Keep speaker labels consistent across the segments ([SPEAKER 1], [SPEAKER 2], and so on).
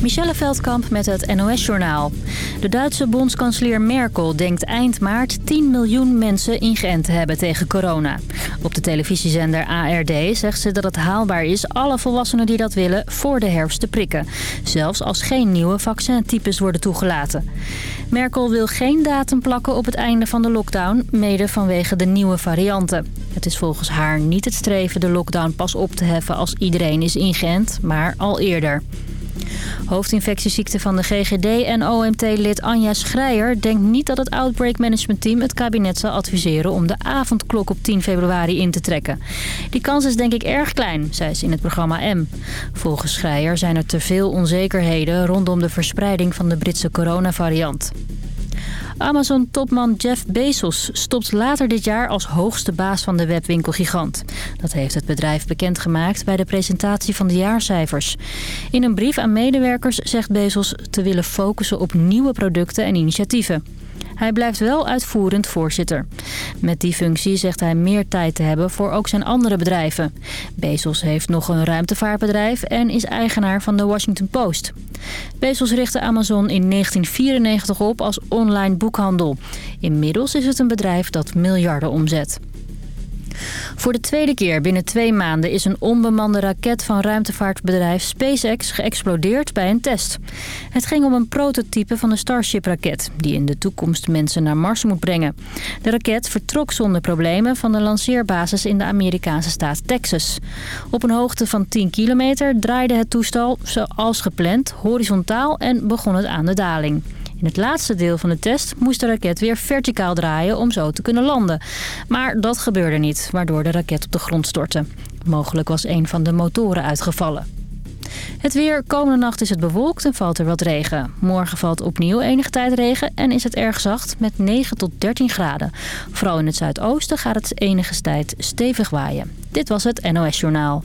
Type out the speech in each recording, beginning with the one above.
[SPEAKER 1] Michelle Veldkamp met het NOS-journaal. De Duitse bondskanselier Merkel denkt eind maart 10 miljoen mensen ingeënt te hebben tegen corona. Op de televisiezender ARD zegt ze dat het haalbaar is alle volwassenen die dat willen voor de herfst te prikken. Zelfs als geen nieuwe vaccintypes worden toegelaten. Merkel wil geen datum plakken op het einde van de lockdown, mede vanwege de nieuwe varianten. Het is volgens haar niet het streven de lockdown pas op te heffen als iedereen is ingeënt, maar al eerder. Hoofdinfectieziekte van de GGD en OMT-lid Anja Schreier denkt niet dat het Outbreak Management Team het kabinet zal adviseren om de avondklok op 10 februari in te trekken. Die kans is denk ik erg klein, zei ze in het programma M. Volgens Schreier zijn er te veel onzekerheden rondom de verspreiding van de Britse coronavariant. Amazon-topman Jeff Bezos stopt later dit jaar als hoogste baas van de webwinkelgigant. Dat heeft het bedrijf bekendgemaakt bij de presentatie van de jaarcijfers. In een brief aan medewerkers zegt Bezos te willen focussen op nieuwe producten en initiatieven. Hij blijft wel uitvoerend voorzitter. Met die functie zegt hij meer tijd te hebben voor ook zijn andere bedrijven. Bezos heeft nog een ruimtevaartbedrijf en is eigenaar van de Washington Post. Bezos richtte Amazon in 1994 op als online boekhandel. Inmiddels is het een bedrijf dat miljarden omzet. Voor de tweede keer binnen twee maanden is een onbemande raket van ruimtevaartbedrijf SpaceX geëxplodeerd bij een test. Het ging om een prototype van de Starship-raket die in de toekomst mensen naar Mars moet brengen. De raket vertrok zonder problemen van de lanceerbasis in de Amerikaanse staat Texas. Op een hoogte van 10 kilometer draaide het toestel zoals gepland horizontaal en begon het aan de daling. In het laatste deel van de test moest de raket weer verticaal draaien om zo te kunnen landen. Maar dat gebeurde niet, waardoor de raket op de grond stortte. Mogelijk was een van de motoren uitgevallen. Het weer. Komende nacht is het bewolkt en valt er wat regen. Morgen valt opnieuw enige tijd regen en is het erg zacht met 9 tot 13 graden. Vooral in het zuidoosten gaat het enige tijd stevig waaien. Dit was het NOS Journaal.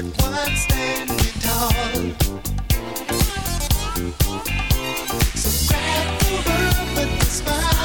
[SPEAKER 2] but one standing tall. So smile.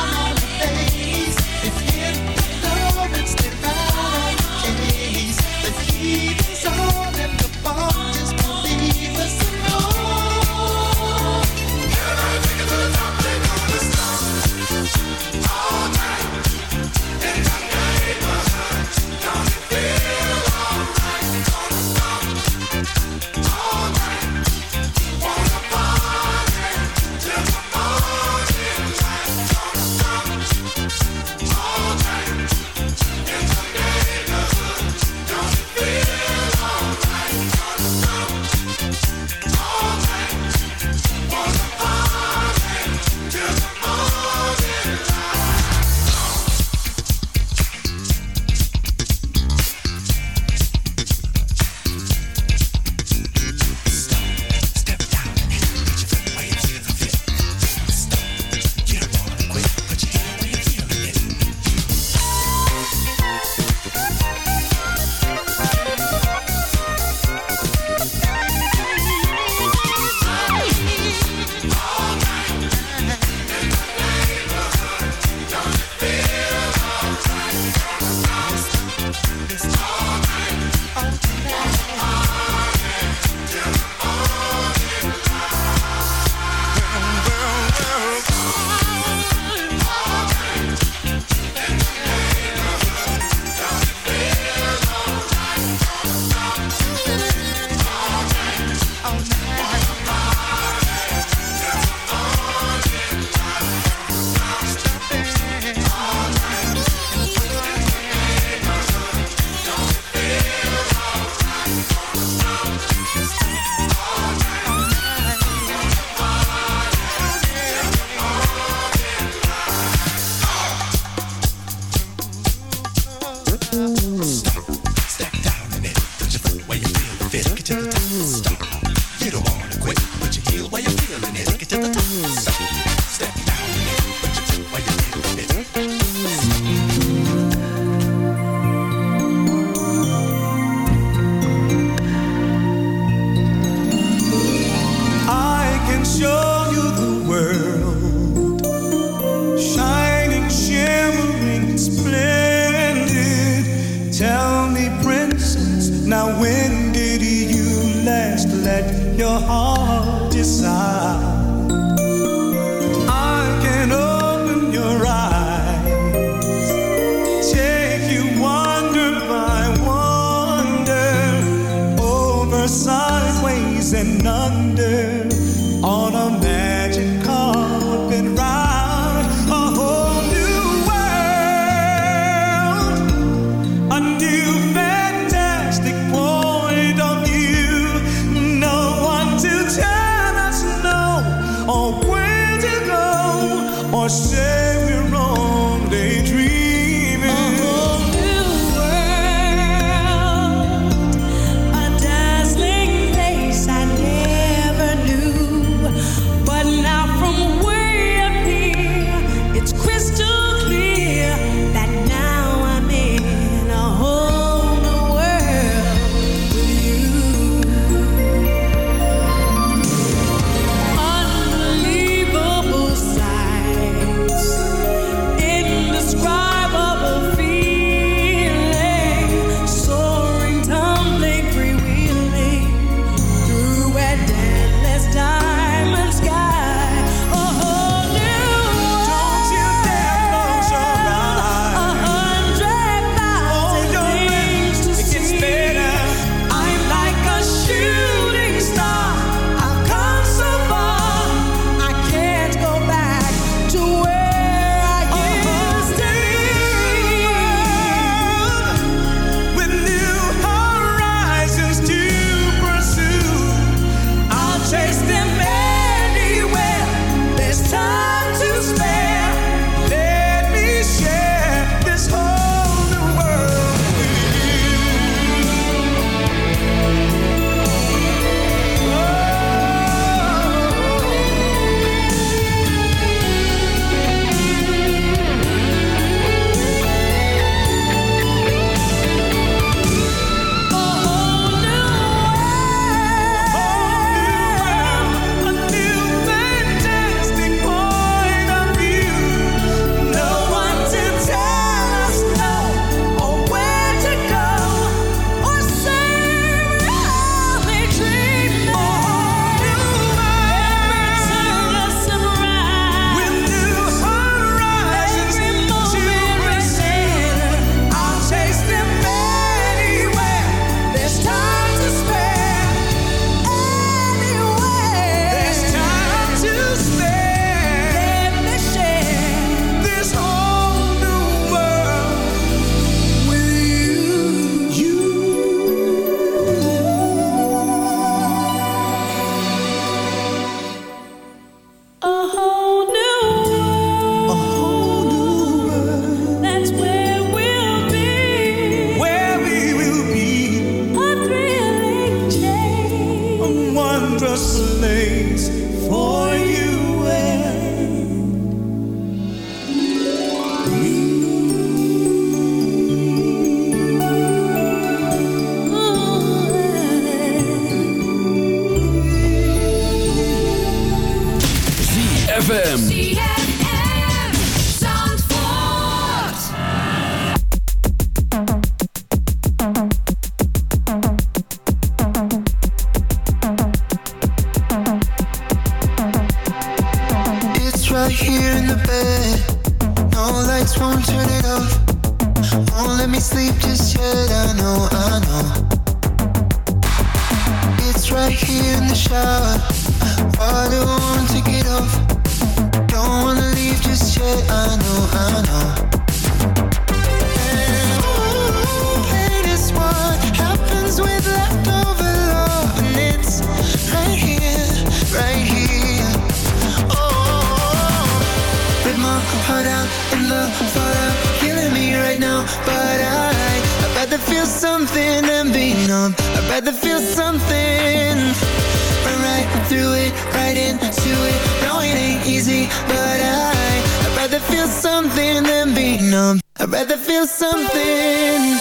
[SPEAKER 2] feel something.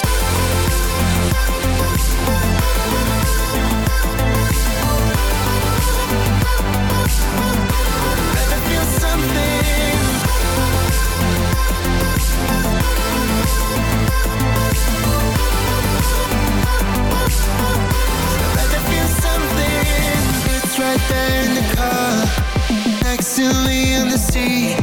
[SPEAKER 2] Right there in the car Next to me in the seat.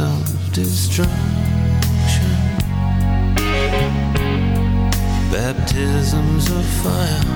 [SPEAKER 3] of destruction, baptisms of fire.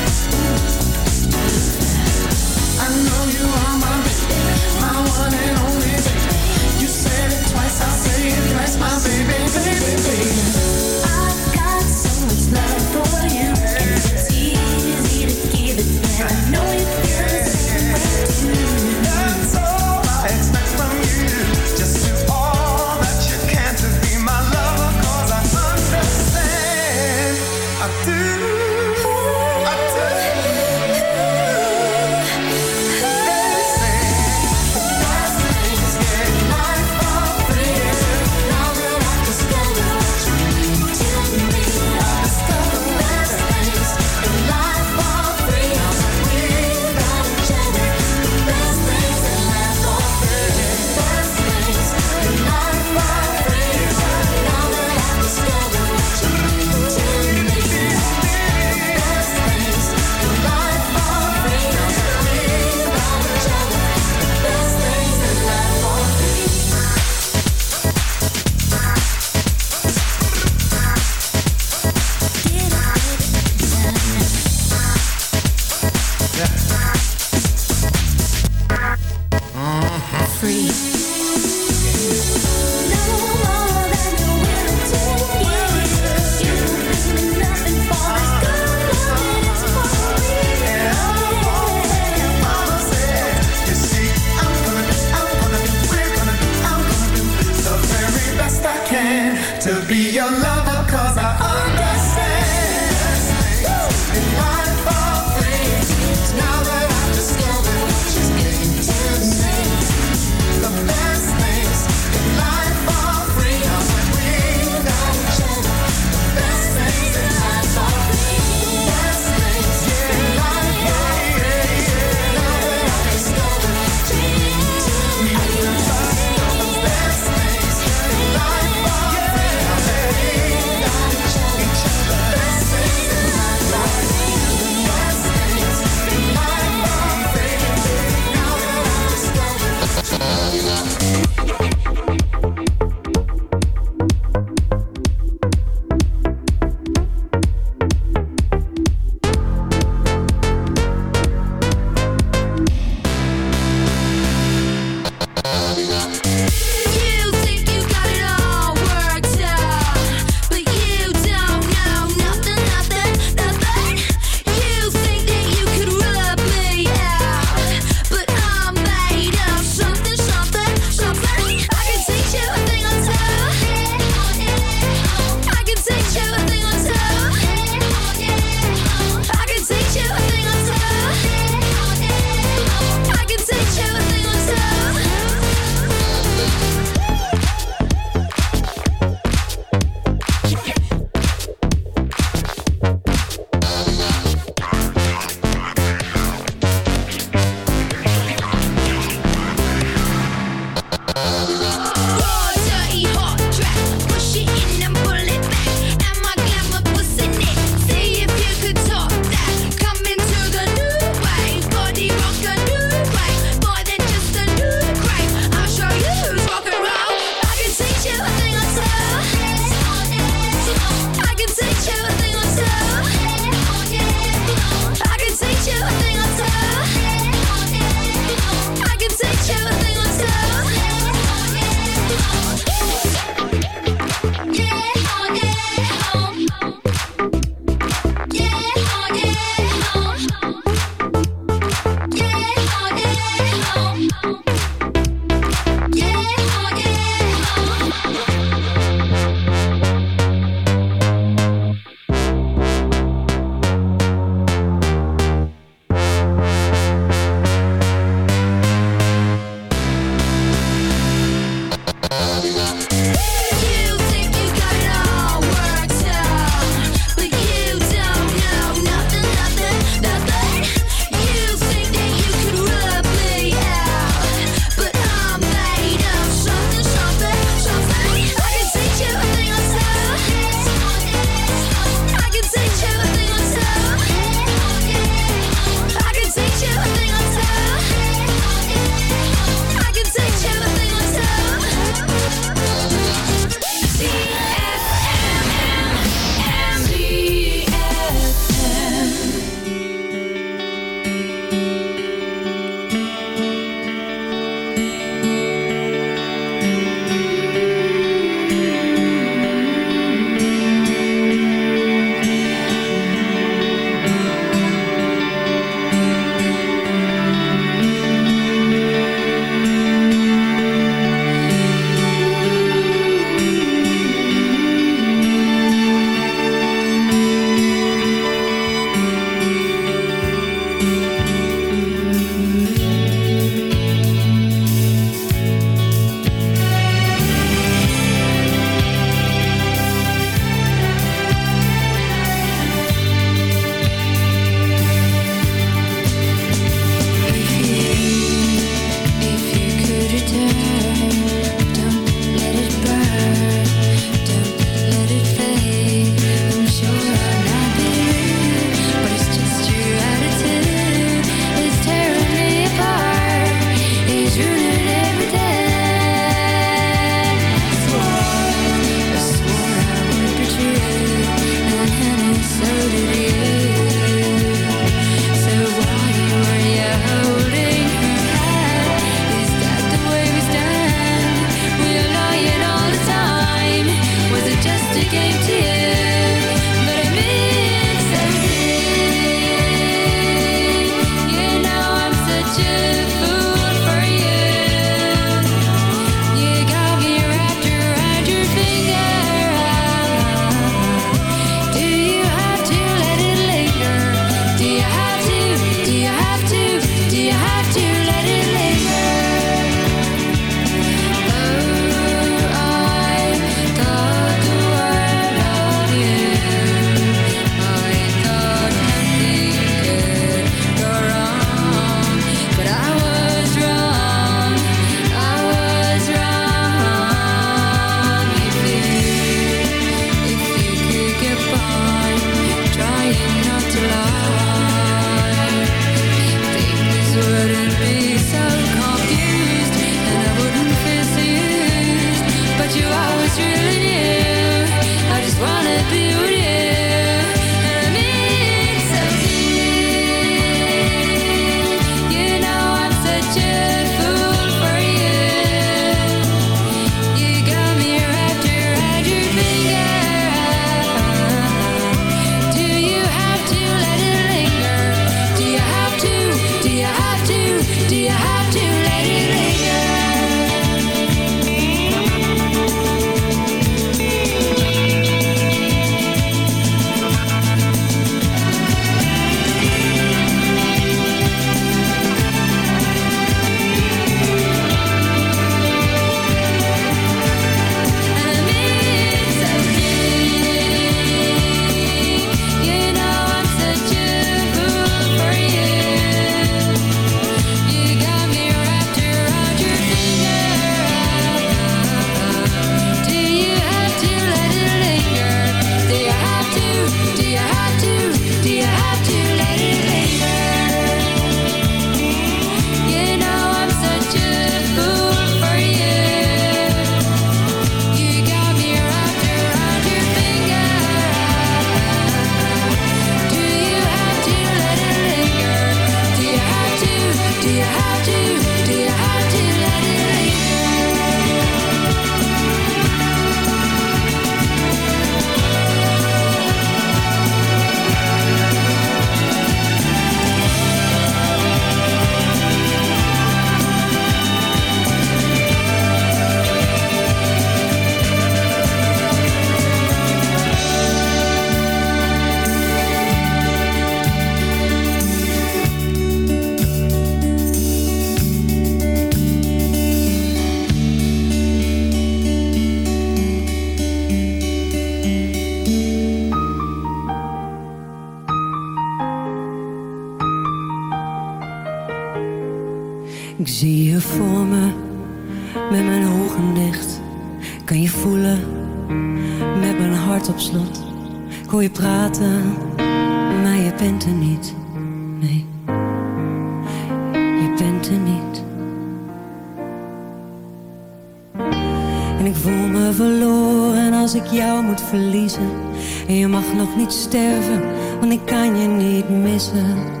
[SPEAKER 4] Sterven, want ik kan je niet missen.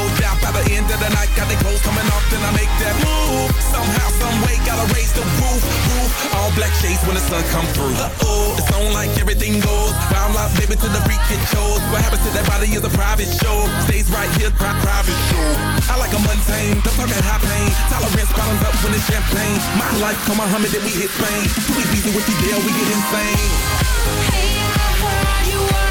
[SPEAKER 5] By the end of the night, got the clothes coming off, then I make that move. Somehow, some way, gotta raise the roof, roof. All black shades when the sun come through. Uh oh, it's on like everything goes. Round life, baby, to the freak it shows. What happens to that body is a private show. Stays right here, pri- private show. I like a mundane, don't talk high pain. Tolerance bottoms up when it's champagne. My life, come on, Muhammad, then we hit Spain. Too easy with you, deal, we get insane.
[SPEAKER 6] Hey, I heard you were